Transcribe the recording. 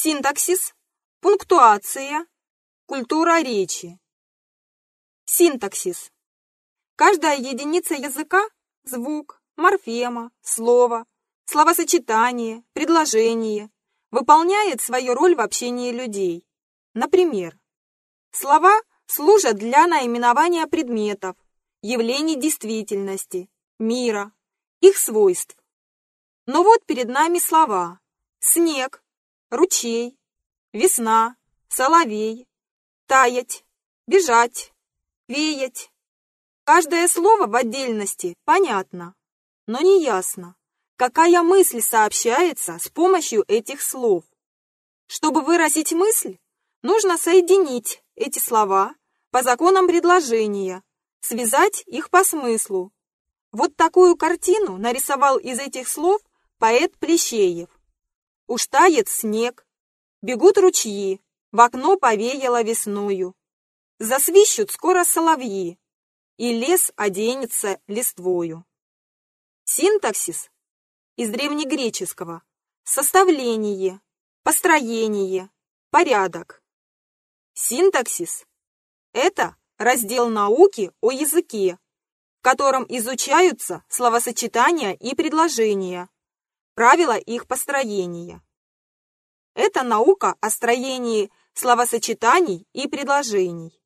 синтаксис, пунктуация, культура речи. Синтаксис. Каждая единица языка – звук, морфема, слово, словосочетание, предложение – выполняет свою роль в общении людей. Например, слова служат для наименования предметов, явлений действительности, мира, их свойств. Но вот перед нами слова «снег», «ручей», «весна», «соловей», «таять», «бежать», «веять». Каждое слово в отдельности понятно, но не ясно, какая мысль сообщается с помощью этих слов. Чтобы выразить мысль, нужно соединить эти слова по законам предложения, связать их по смыслу. Вот такую картину нарисовал из этих слов поэт Плещеев. Уж тает снег, бегут ручьи, в окно повеяло весною. Засвищут скоро соловьи, и лес оденется листвою. Синтаксис из древнегреческого. Составление, построение, порядок. Синтаксис – это раздел науки о языке, в котором изучаются словосочетания и предложения, правила их построения. Это наука о строении словосочетаний и предложений.